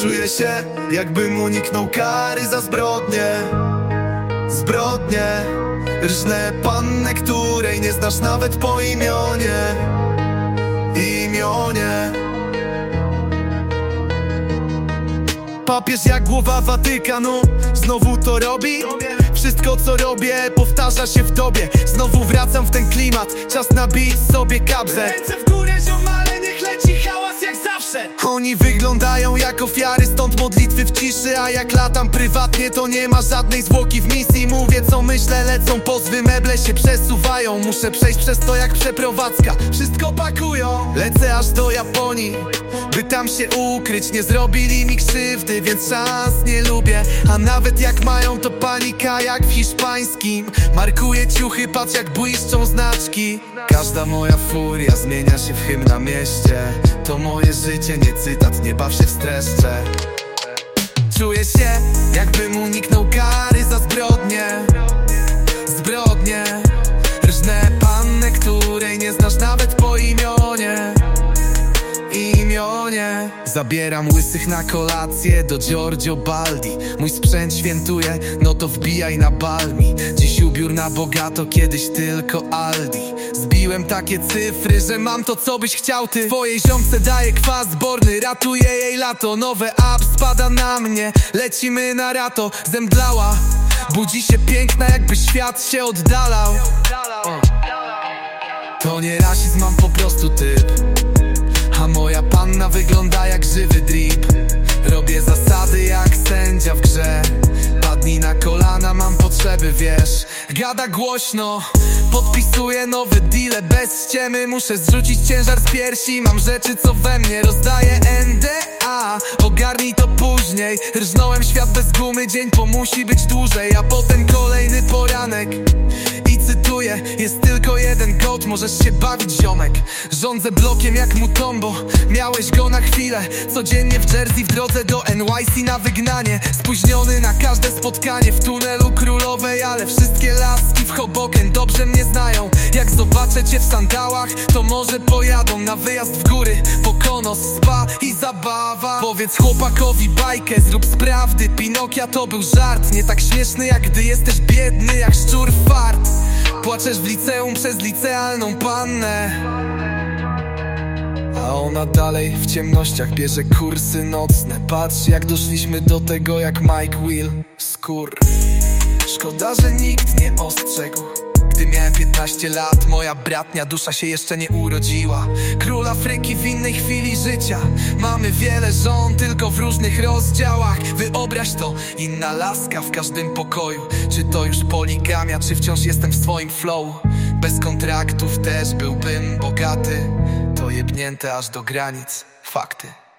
Czuję się, jakbym uniknął kary za zbrodnie. Zbrodnie Rżnę pannę, której nie znasz nawet po imionie. Imionie. Papież jak głowa Watykanu Znowu to robi. Wszystko co robię powtarza się w tobie. Znowu wracam w ten klimat Czas nabić sobie kabzę. Ręce w górę ziomale, niech leci hałas jak zawsze Oni wyglądają jak ofiary, stąd modlitwy w ciszy A jak latam prywatnie, to nie ma żadnej zwłoki w misji. Mówię co myślę, lecą pozwy, meble się przesuwają. Muszę przejść przez to jak przeprowadzka, wszystko pakują. Lecę aż do Japonii, by tam się ukryć. Nie zrobili mi krzywdy, więc szans nie lubię. A nawet jak mają, to panika jak w hiszpańskim. Markuję ciuchy, patrz jak błyszczą znaczki. Każda moja furia zmienia się w hymn na mieście. To moje życie, nie cytat, nie baw się w streszcze. Czuję się, jakbym uniknął kary za zbrodnie. Zbrodnie Rżnę pannę, której nie znasz nawet po imionie. Imionie. Zabieram łysych na kolację do Giorgio Baldi. Mój sprzęt świętuje, no to wbijaj na balmi. Dziś ubiór na bogato, kiedyś tylko Aldi Zbiłem takie cyfry, że mam to co byś chciał ty. Twojej ziomce daję kwas borny, ratuje jej lato. Nowe app spada na mnie, lecimy na rato. Zemdlała, budzi się piękna jakby świat się oddalał. To nie rasizm, mam po prostu typ. A moja panna wygląda jak żywy drip. Robię zasady jak sędzia w grze. Padnij na kolana, mam potrzeby, wiesz Gada głośno, podpisuję nowe deale bez ściemy. Muszę zrzucić ciężar z piersi Mam rzeczy co we mnie rozdaję NDA Ogarnij to później Rżnąłem świat bez gumy, dzień pomusi być dłużej A potem kolejny poranek. I cytuję, jest możesz się bawić ziomek. Rządzę blokiem jak Mutombo, miałeś go na chwilę. Codziennie w Jersey w drodze do NYC na wygnanie. Spóźniony na każde spotkanie w tunelu królowej Ale wszystkie laski w Hoboken dobrze mnie znają. Jak zobaczę cię w sandałach, to może pojadą na wyjazd w góry. Pokonos, spa i zabawa. Powiedz chłopakowi bajkę, zrób z prawdy. Pinokia to był żart, nie tak śmieszny jak gdy jesteś biedny jak szczur fart Płaczesz w liceum przez licealną pannę. A ona dalej w ciemnościach bierze kursy nocne. Patrz jak doszliśmy do tego jak Mike Will Skór Szkoda, że nikt nie ostrzegł 15 lat, moja bratnia dusza się jeszcze nie urodziła. Król Afryki w innej chwili życia. Mamy wiele żon, tylko w różnych rozdziałach. Wyobraź to, inna laska w każdym pokoju. Czy to już poligamia, czy wciąż jestem w swoim flow? Bez kontraktów też byłbym bogaty. To jebnięte aż do granic, fakty